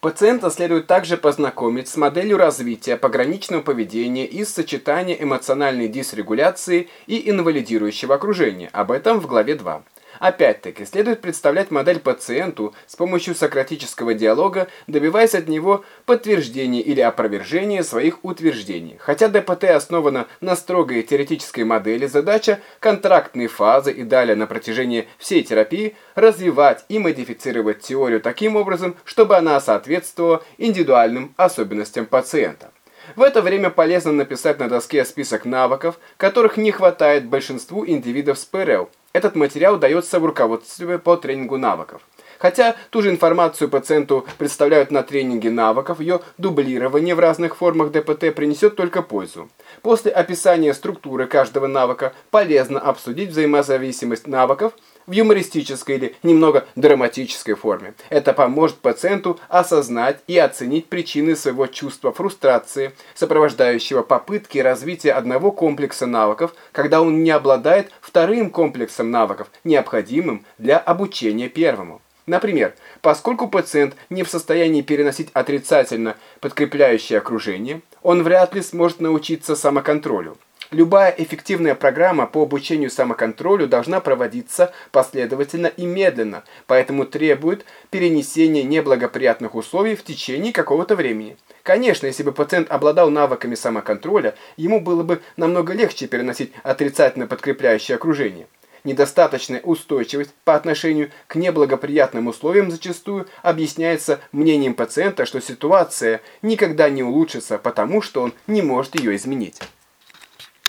Пациента следует также познакомить с моделью развития пограничного поведения из сочетания эмоциональной дисрегуляции и инвалидирующего окружения. Об этом в главе 2. Опять-таки, следует представлять модель пациенту с помощью сократического диалога, добиваясь от него подтверждения или опровержения своих утверждений. Хотя ДПТ основана на строгой теоретической модели, задача контрактной фазы и далее на протяжении всей терапии развивать и модифицировать теорию таким образом, чтобы она соответствовала индивидуальным особенностям пациента. В это время полезно написать на доске список навыков, которых не хватает большинству индивидов с ПРЛ, этот материал дается в руководстве по тренингу навыков. Хотя ту же информацию пациенту представляют на тренинге навыков, ее дублирование в разных формах ДПТ принесет только пользу. После описания структуры каждого навыка полезно обсудить взаимозависимость навыков в юмористической или немного драматической форме. Это поможет пациенту осознать и оценить причины своего чувства фрустрации, сопровождающего попытки развития одного комплекса навыков, когда он не обладает вторым комплексом навыков, необходимым для обучения первому. Например, поскольку пациент не в состоянии переносить отрицательно подкрепляющее окружение, он вряд ли сможет научиться самоконтролю. Любая эффективная программа по обучению самоконтролю должна проводиться последовательно и медленно, поэтому требует перенесения неблагоприятных условий в течение какого-то времени. Конечно, если бы пациент обладал навыками самоконтроля, ему было бы намного легче переносить отрицательно подкрепляющее окружение. Недостаточная устойчивость по отношению к неблагоприятным условиям зачастую объясняется мнением пациента, что ситуация никогда не улучшится, потому что он не может ее изменить.